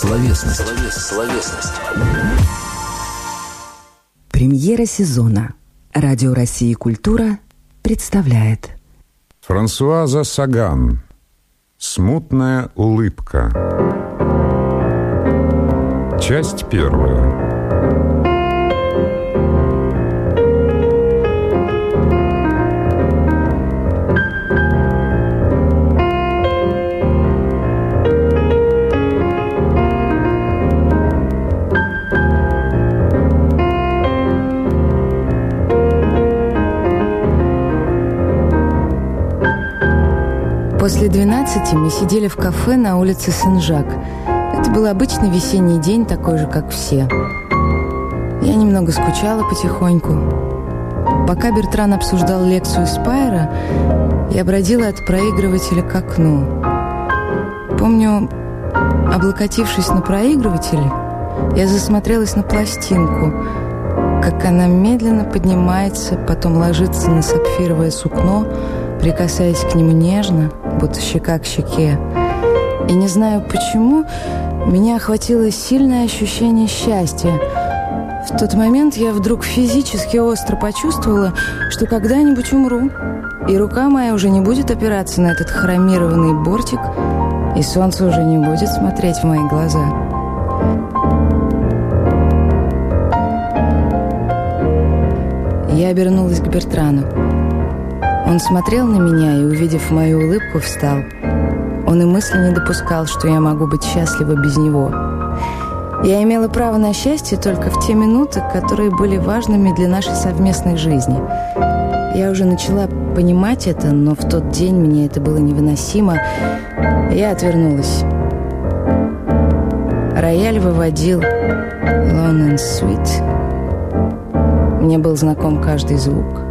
Словесность. Словесность. Премьера сезона. Радио России «Культура» представляет Франсуаза Саган «Смутная улыбка» Часть первая После 12 мы сидели в кафе на улице Сен-Жак. Это был обычный весенний день, такой же, как все. Я немного скучала потихоньку. Пока Бертран обсуждал лекцию Спайра, я бродила от проигрывателя к окну. Помню, облокотившись на проигрывателе, я засмотрелась на пластинку, как она медленно поднимается, потом ложится на сапфировое сукно, прикасаясь к нему нежно, будто щека к щеке. И не знаю почему, меня охватило сильное ощущение счастья. В тот момент я вдруг физически остро почувствовала, что когда-нибудь умру, и рука моя уже не будет опираться на этот хромированный бортик, и солнце уже не будет смотреть в мои глаза. Я обернулась к Бертрану. Он смотрел на меня и, увидев мою улыбку, встал. Он и мысли не допускал, что я могу быть счастлива без него. Я имела право на счастье только в те минуты, которые были важными для нашей совместной жизни. Я уже начала понимать это, но в тот день мне это было невыносимо. Я отвернулась. Рояль выводил «Long and Sweet». Мне был знаком каждый звук.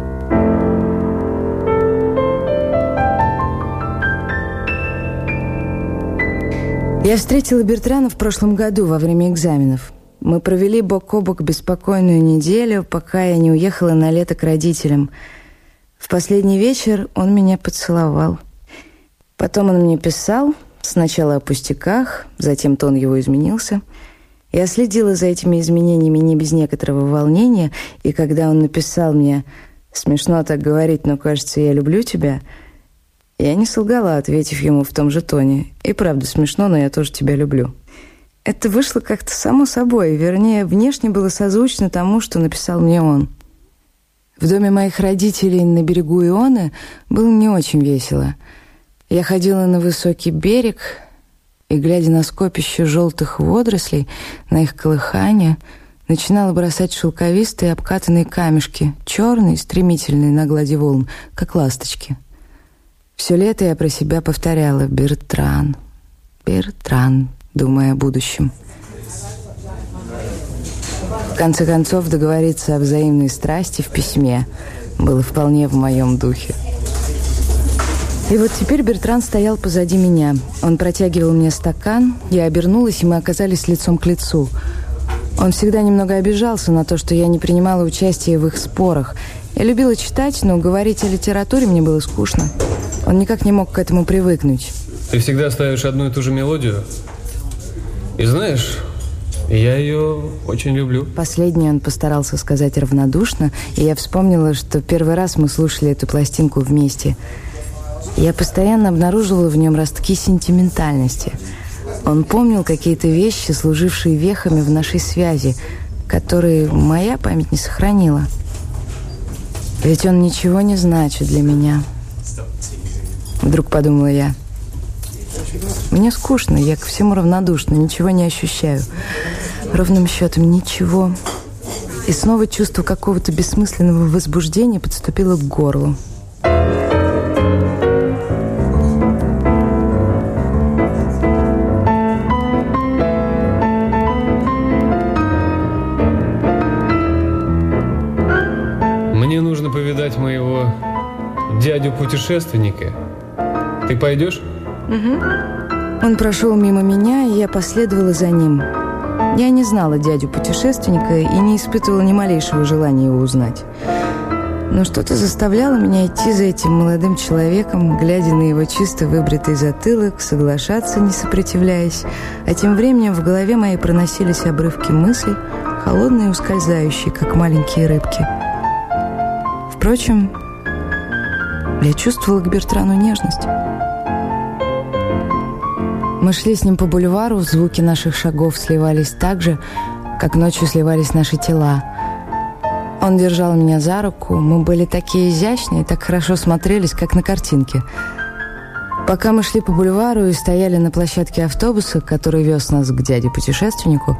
Я встретила Бертрана в прошлом году во время экзаменов. Мы провели бок о бок беспокойную неделю, пока я не уехала на лето к родителям. В последний вечер он меня поцеловал. Потом он мне писал, сначала о пустяках, затем тон его изменился. Я следила за этими изменениями не без некоторого волнения, и когда он написал мне «Смешно так говорить, но, кажется, я люблю тебя», я не солгала, ответив ему в том же тоне. И правда смешно, но я тоже тебя люблю. Это вышло как-то само собой, вернее, внешне было созвучно тому, что написал мне он. В доме моих родителей на берегу Ионы было не очень весело. Я ходила на высокий берег и, глядя на скопище желтых водорослей, на их колыхание, начинала бросать шелковистые обкатанные камешки, черные, стремительные на глади волн, как ласточки — все лето я про себя повторяла «Бертран, Бертран», думая о будущем. В конце концов, договориться о взаимной страсти в письме было вполне в моем духе. И вот теперь Бертран стоял позади меня. Он протягивал мне стакан, я обернулась, и мы оказались лицом к лицу. Он всегда немного обижался на то, что я не принимала участия в их спорах. Я любила читать, но говорить о литературе мне было скучно. Он никак не мог к этому привыкнуть. Ты всегда ставишь одну и ту же мелодию. И знаешь, я ее очень люблю. Последнее он постарался сказать равнодушно, и я вспомнила, что первый раз мы слушали эту пластинку вместе. Я постоянно обнаруживала в нем ростки сентиментальности. Он помнил какие-то вещи, служившие вехами в нашей связи, которые моя память не сохранила. Ведь он ничего не значит для меня. Вдруг подумала я. Мне скучно, я ко всему равнодушна, ничего не ощущаю. Ровным счетом ничего. И снова чувство какого-то бессмысленного возбуждения подступило к горлу. Мне нужно повидать моего дядю-путешественника ты пойдешь? Угу. Он прошел мимо меня, и я последовала за ним. Я не знала дядю-путешественника и не испытывала ни малейшего желания его узнать. но что-то заставляло меня идти за этим молодым человеком, глядя на его чисто выбритый затылок, соглашаться, не сопротивляясь, а тем временем в голове моей проносились обрывки мыслей, холодные и ускользающие, как маленькие рыбки. Впрочем, я чувствовала к Бертрану нежность. Мы шли с ним по бульвару, звуки наших шагов сливались так же, как ночью сливались наши тела. Он держал меня за руку, мы были такие изящные, так хорошо смотрелись, как на картинке. Пока мы шли по бульвару и стояли на площадке автобуса, который вез нас к дяде-путешественнику,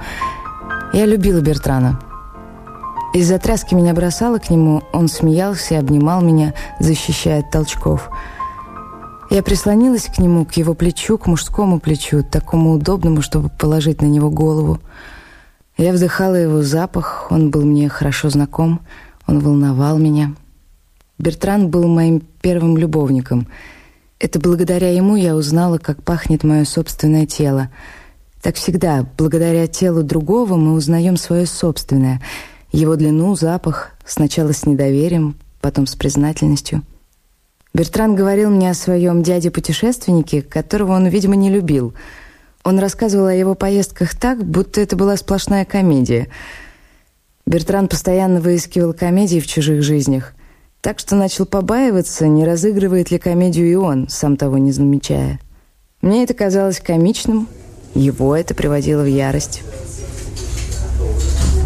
я любила Бертрана. Из-за тряски меня бросало к нему, он смеялся и обнимал меня, защищая от толчков. Я прислонилась к нему, к его плечу, к мужскому плечу, такому удобному, чтобы положить на него голову. Я вдыхала его запах, он был мне хорошо знаком, он волновал меня. Бертран был моим первым любовником. Это благодаря ему я узнала, как пахнет мое собственное тело. Так всегда, благодаря телу другого мы узнаем свое собственное, его длину, запах, сначала с недоверием, потом с признательностью. Бертран говорил мне о своем дяде-путешественнике, которого он, видимо, не любил — он рассказывал о его поездках так, будто это была сплошная комедия. Бертран постоянно выискивал комедии в чужих жизнях, так что начал побаиваться, не разыгрывает ли комедию и он, сам того не замечая. Мне это казалось комичным, его это приводило в ярость.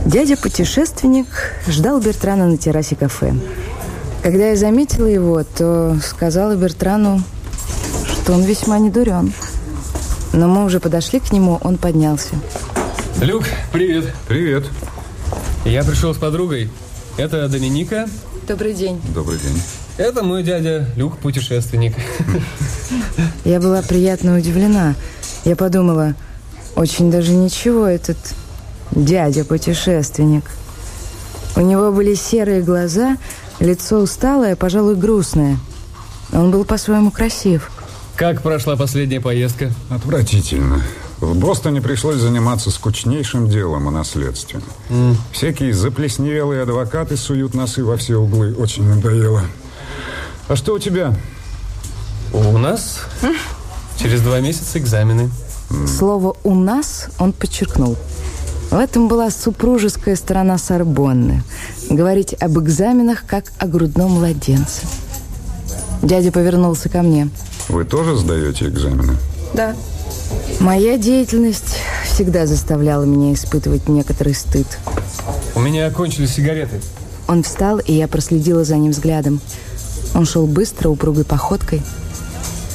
Дядя-путешественник ждал Бертрана на террасе кафе. Когда я заметила его, то сказала Бертрану, что он весьма недурен. Но мы уже подошли к нему, он поднялся. Люк, привет. Привет. Я пришел с подругой. Это Доминика. Добрый день. Добрый день. Это мой дядя Люк, путешественник. Я была приятно удивлена. Я подумала, очень даже ничего этот дядя-путешественник. У него были серые глаза, лицо усталое, пожалуй, грустное. Он был по-своему красив. Как прошла последняя поездка? Отвратительно. В Бостоне пришлось заниматься скучнейшим делом о наследстве. Mm. Всякие заплесневелые адвокаты суют носы во все углы. Очень надоело. А что у тебя? У нас через два месяца экзамены. Слово «у нас» он подчеркнул. В этом была супружеская сторона Сорбонны. Говорить об экзаменах, как о грудном младенце. Дядя повернулся ко мне. Вы тоже сдаете экзамены? Да. Моя деятельность всегда заставляла меня испытывать некоторый стыд. У меня кончились сигареты. Он встал, и я проследила за ним взглядом. Он шел быстро, упругой походкой.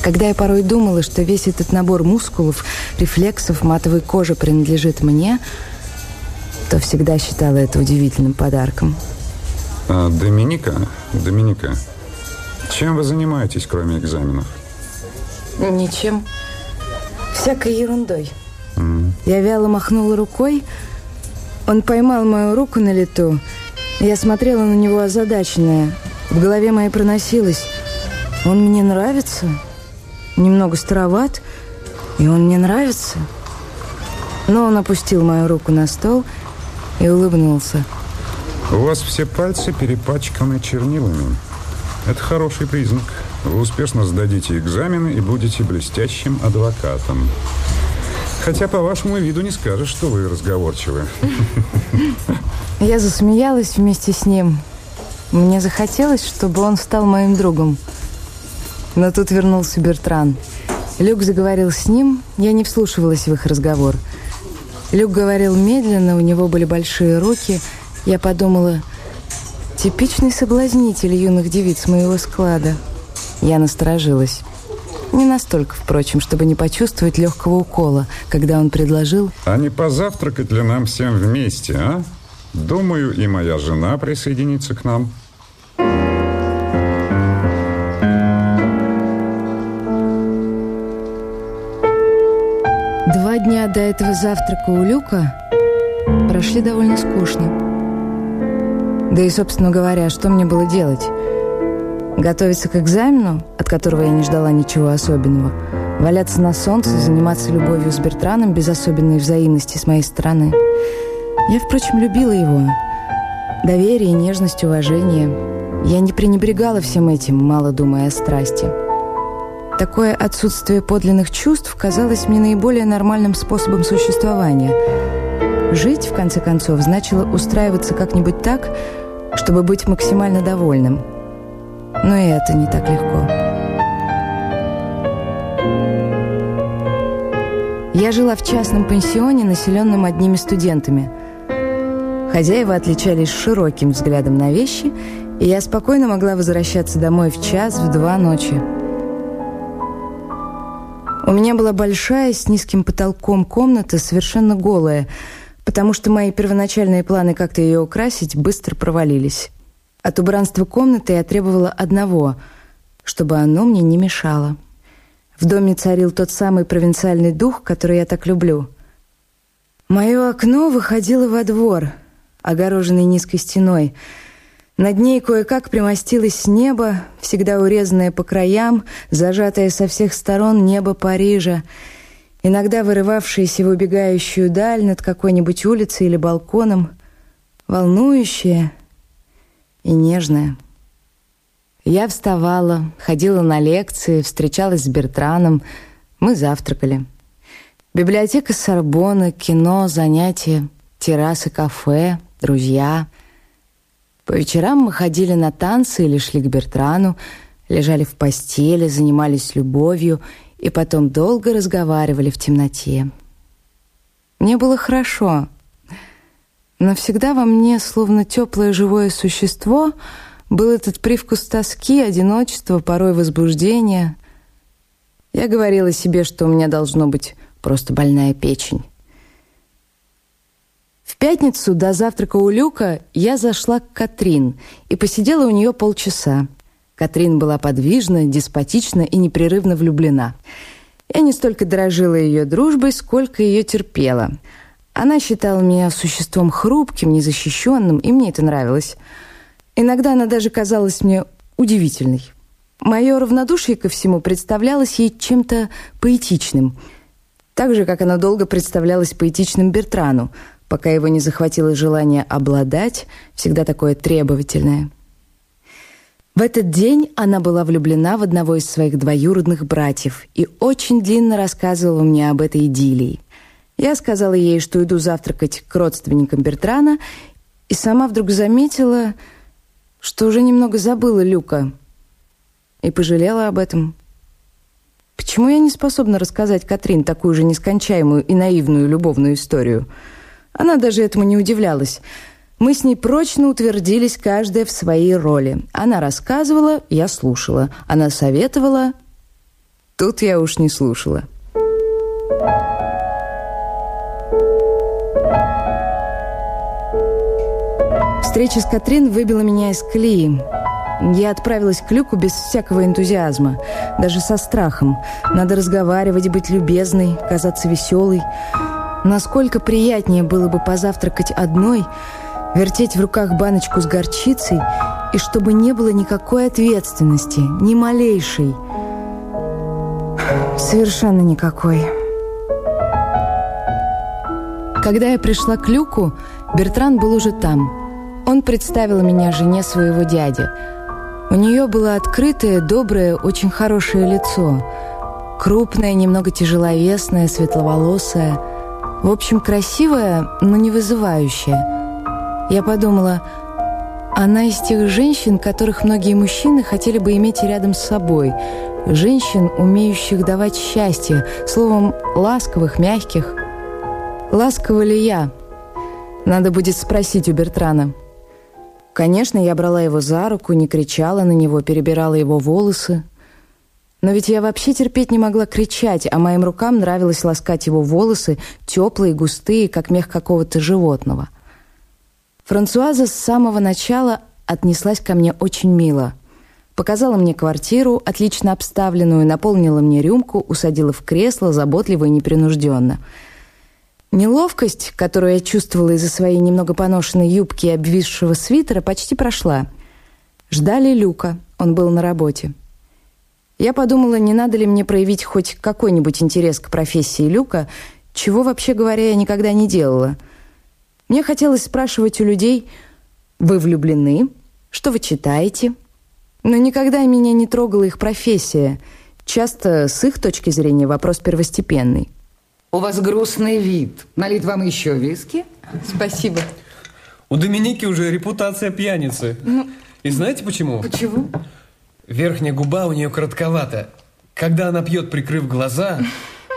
Когда я порой думала, что весь этот набор мускулов, рефлексов, матовой кожи принадлежит мне, то всегда считала это удивительным подарком. А, Доминика, Доминика, чем вы занимаетесь, кроме экзаменов? Ничем. Всякой ерундой. Mm. Я вяло махнула рукой. Он поймал мою руку на лету. Я смотрела на него озадаченная. В голове моей проносилось. Он мне нравится. Немного староват. И он мне нравится. Но он опустил мою руку на стол и улыбнулся. У вас все пальцы перепачканы чернилами. Это хороший признак. Вы успешно сдадите экзамены и будете блестящим адвокатом. Хотя по вашему виду не скажешь, что вы разговорчивы. Я засмеялась вместе с ним. Мне захотелось, чтобы он стал моим другом. Но тут вернулся Бертран. Люк заговорил с ним, я не вслушивалась в их разговор. Люк говорил медленно, у него были большие руки. Я подумала, типичный соблазнитель юных девиц моего склада – я насторожилась. Не настолько, впрочем, чтобы не почувствовать легкого укола, когда он предложил... А не позавтракать ли нам всем вместе, а? Думаю, и моя жена присоединится к нам. До этого завтрака у Люка прошли довольно скучно. Да и, собственно говоря, что мне было делать? Готовиться к экзамену, от которого я не ждала ничего особенного, валяться на солнце, заниматься любовью с Бертраном без особенной взаимности с моей стороны. Я, впрочем, любила его. Доверие, нежность, уважение. Я не пренебрегала всем этим, мало думая о страсти. Такое отсутствие подлинных чувств казалось мне наиболее нормальным способом существования. Жить, в конце концов, значило устраиваться как-нибудь так, чтобы быть максимально довольным. Но и это не так легко. Я жила в частном пансионе, населенном одними студентами. Хозяева отличались широким взглядом на вещи, и я спокойно могла возвращаться домой в час, в два ночи. У меня была большая, с низким потолком комната, совершенно голая, потому что мои первоначальные планы как-то ее украсить быстро провалились. От убранства комнаты я требовала одного, чтобы оно мне не мешало. В доме царил тот самый провинциальный дух, который я так люблю. Мое окно выходило во двор, огороженный низкой стеной. Над ней кое-как примостилось небо, всегда урезанное по краям, зажатое со всех сторон небо Парижа, иногда вырывавшееся в убегающую даль над какой-нибудь улицей или балконом, волнующее и нежное. Я вставала, ходила на лекции, встречалась с Бертраном, мы завтракали. Библиотека Сорбонны, кино, занятия, террасы кафе, друзья. По вечерам мы ходили на танцы или шли к Бертрану, лежали в постели, занимались любовью и потом долго разговаривали в темноте. Мне было хорошо, но всегда во мне, словно теплое живое существо — был этот привкус тоски, одиночества, порой возбуждения. Я говорила себе, что у меня должно быть просто больная печень. Пятницу до завтрака у Люка я зашла к Катрин и посидела у нее полчаса. Катрин была подвижна, деспотична и непрерывно влюблена. Я не столько дорожила ее дружбой, сколько ее терпела. Она считала меня существом хрупким, незащищенным, и мне это нравилось – Иногда она даже казалась мне удивительной. Мое равнодушие ко всему представлялось ей чем-то поэтичным, так же, как она долго представлялась поэтичным Бертрану, пока его не захватило желание обладать, всегда такое требовательное. В этот день она была влюблена в одного из своих двоюродных братьев и очень длинно рассказывала мне об этой идиллии. Я сказала ей, что иду завтракать к родственникам Бертрана, и сама вдруг заметила, что уже немного забыла Люка и пожалела об этом. Почему я не способна рассказать Катрин такую же нескончаемую и наивную любовную историю? Она даже этому не удивлялась. Мы с ней прочно утвердились каждая в своей роли. Она рассказывала, я слушала. Она советовала, тут я уж не слушала. Встреча с Катрин выбила меня из колеи. Я отправилась к Люку без всякого энтузиазма, даже со страхом. Надо разговаривать, быть любезной, казаться веселой. Насколько приятнее было бы позавтракать одной, вертеть в руках баночку с горчицей, и чтобы не было никакой ответственности, ни малейшей. Совершенно никакой. Когда я пришла к Люку, Бертран был уже там – он представил меня жене своего дяди. У нее было открытое, доброе, очень хорошее лицо. Крупное, немного тяжеловесное, светловолосое. В общем, красивое, но не вызывающее. Я подумала, она из тех женщин, которых многие мужчины хотели бы иметь рядом с собой. Женщин, умеющих давать счастье, словом, ласковых, мягких. Ласкова ли я? Надо будет спросить у Бертрана. Конечно, я брала его за руку, не кричала на него, перебирала его волосы. Но ведь я вообще терпеть не могла кричать, а моим рукам нравилось ласкать его волосы, теплые, густые, как мех какого-то животного. Франсуаза с самого начала отнеслась ко мне очень мило. Показала мне квартиру, отлично обставленную, наполнила мне рюмку, усадила в кресло, заботливо и непринужденно — Неловкость, которую я чувствовала из-за своей немного поношенной юбки и обвисшего свитера, почти прошла. Ждали Люка, он был на работе. Я подумала, не надо ли мне проявить хоть какой-нибудь интерес к профессии Люка, чего, вообще говоря, я никогда не делала. Мне хотелось спрашивать у людей, «Вы влюблены?» Что вы читаете? Но никогда меня не трогала их профессия. Часто с их точки зрения вопрос первостепенный. У вас грустный вид. Налить вам еще виски? Спасибо. У Доминики уже репутация пьяницы. Ну, И знаете почему? Почему? Верхняя губа у нее коротковата. Когда она пьет, прикрыв глаза,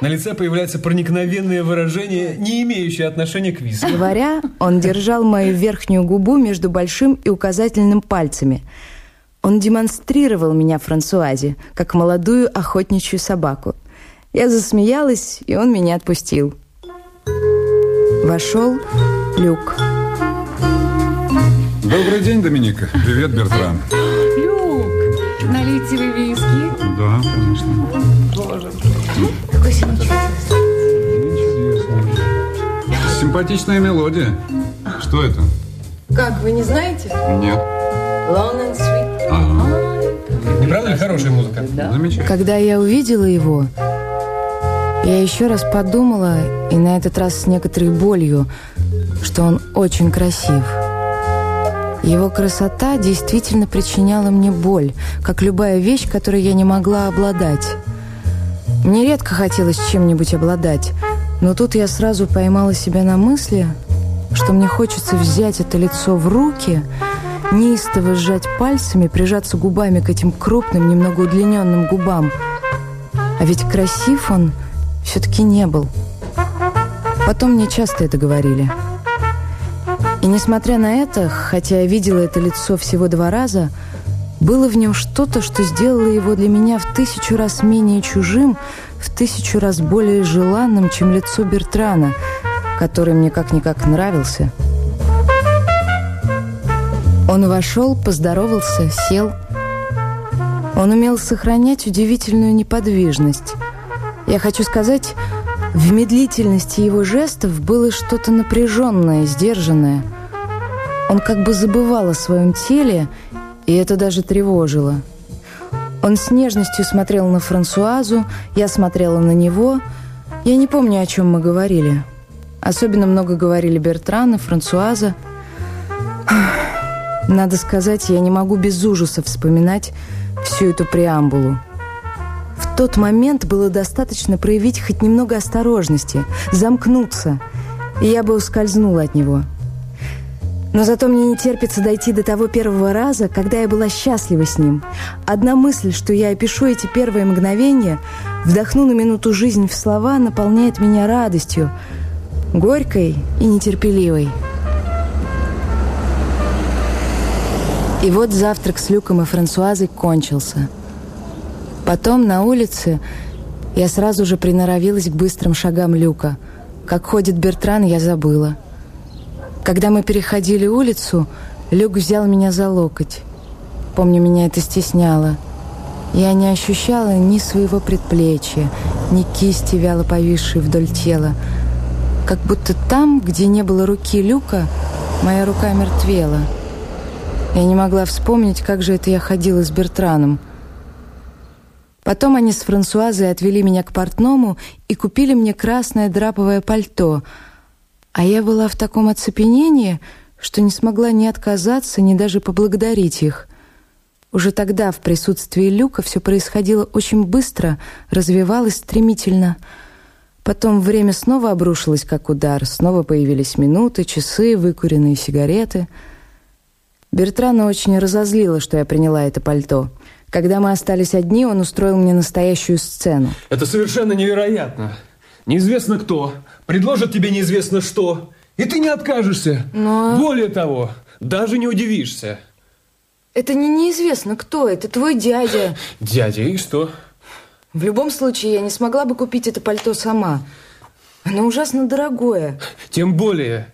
на лице появляется проникновенное выражение, не имеющее отношения к виску. Говоря, он держал мою верхнюю губу между большим и указательным пальцами. Он демонстрировал меня Франсуазе, как молодую охотничью собаку. Я засмеялась, и он меня отпустил. Вошел Люк. Добрый день, Доминика. Привет, Бертран. Налейте вы виски. Да, конечно. Какой симпатичный. Симпатичная мелодия. Что это? Как, вы не знаете? Нет. Long and sweet. Ага. Не правда ли хорошая музыка? Замечательно. Когда я увидела его, я еще раз подумала, и на этот раз с некоторой болью, что он очень красив. Его красота действительно причиняла мне боль, как любая вещь, которой я не могла обладать. Мне редко хотелось чем-нибудь обладать, но тут я сразу поймала себя на мысли, что мне хочется взять это лицо в руки, неистово сжать пальцами, прижаться губами к этим крупным, немного удлиненным губам. А ведь красив он все-таки не был. Потом мне часто это говорили. И несмотря на это, хотя я видела это лицо всего два раза, было в нем что-то, что сделало его для меня в тысячу раз менее чужим, в тысячу раз более желанным, чем лицо Бертрана, который мне как-никак нравился. Он вошел, поздоровался, сел. Он умел сохранять удивительную неподвижность. Я хочу сказать, в медлительности его жестов было что-то напряженное, сдержанное. Он как бы забывал о своем теле, и это даже тревожило. Он с нежностью смотрел на Франсуазу, я смотрела на него. Я не помню, о чем мы говорили. Особенно много говорили Бертран и Франсуаза. Надо сказать, я не могу без ужаса вспоминать всю эту преамбулу. В тот момент было достаточно проявить хоть немного осторожности, замкнуться, и я бы ускользнула от него. Но зато мне не терпится дойти до того первого раза, когда я была счастлива с ним. Одна мысль, что я опишу эти первые мгновения, вдохну на минуту жизнь в слова, наполняет меня радостью, горькой и нетерпеливой. И вот завтрак с Люком и Франсуазой кончился. Потом на улице я сразу же приноровилась к быстрым шагам Люка. Как ходит Бертран, я забыла. Когда мы переходили улицу, Люк взял меня за локоть. Помню, меня это стесняло. Я не ощущала ни своего предплечья, ни кисти, вяло повисшей вдоль тела. Как будто там, где не было руки Люка, моя рука мертвела. Я не могла вспомнить, как же это я ходила с Бертраном. Потом они с Франсуазой отвели меня к портному и купили мне красное драповое пальто. А я была в таком оцепенении, что не смогла ни отказаться, ни даже поблагодарить их. Уже тогда в присутствии Люка все происходило очень быстро, развивалось стремительно. Потом время снова обрушилось, как удар. Снова появились минуты, часы, выкуренные сигареты. Бертрана очень разозлила, что я приняла это пальто. Когда мы остались одни, он устроил мне настоящую сцену. Это совершенно невероятно. Неизвестно кто, предложит тебе неизвестно что, и ты не откажешься. Но- Более того, даже не удивишься. Это не неизвестно кто, это твой дядя. Дядя, и что? В любом случае, я не смогла бы купить это пальто сама. Оно ужасно дорогое. Тем более,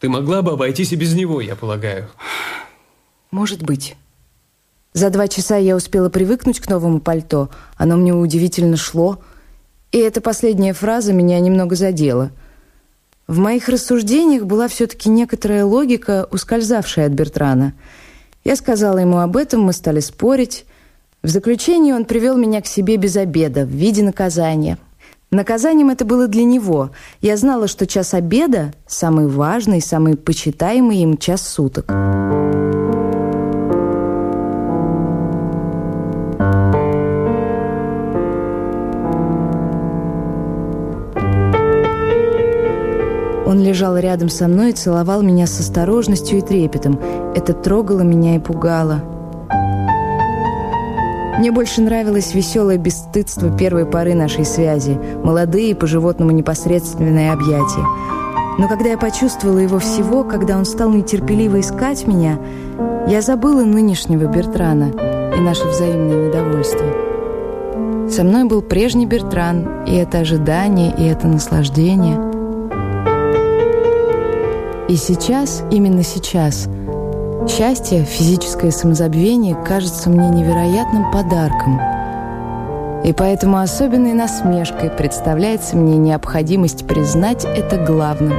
ты могла бы обойтись и без него, я полагаю. Может быть. За два часа я успела привыкнуть к новому пальто. Оно мне удивительно шло. И эта последняя фраза меня немного задела. В моих рассуждениях была все-таки некоторая логика, ускользавшая от Бертрана. Я сказала ему об этом, мы стали спорить. В заключение он привел меня к себе без обеда, в виде наказания. Наказанием это было для него. Я знала, что час обеда – самый важный, самый почитаемый им час суток. Лежал рядом со мной и целовал меня с осторожностью и трепетом. Это трогало меня и пугало. Мне больше нравилось веселое бесстыдство первой поры нашей связи, молодые по-животному непосредственные объятия. Но когда я почувствовала его всего, когда он стал нетерпеливо искать меня, я забыла нынешнего Бертрана и наше взаимное недовольство. Со мной был прежний Бертран, и это ожидание, и это наслаждение. И сейчас, именно сейчас, счастье, физическое самозабвение кажется мне невероятным подарком. И поэтому особенной насмешкой представляется мне необходимость признать это главным,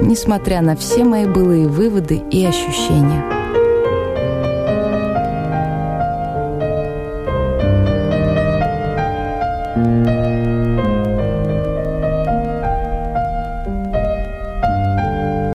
несмотря на все мои былые выводы и ощущения.